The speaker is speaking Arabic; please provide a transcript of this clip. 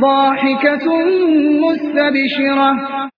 ضَاحِكَةٌ مُّسْتَبْشِرَةٌ.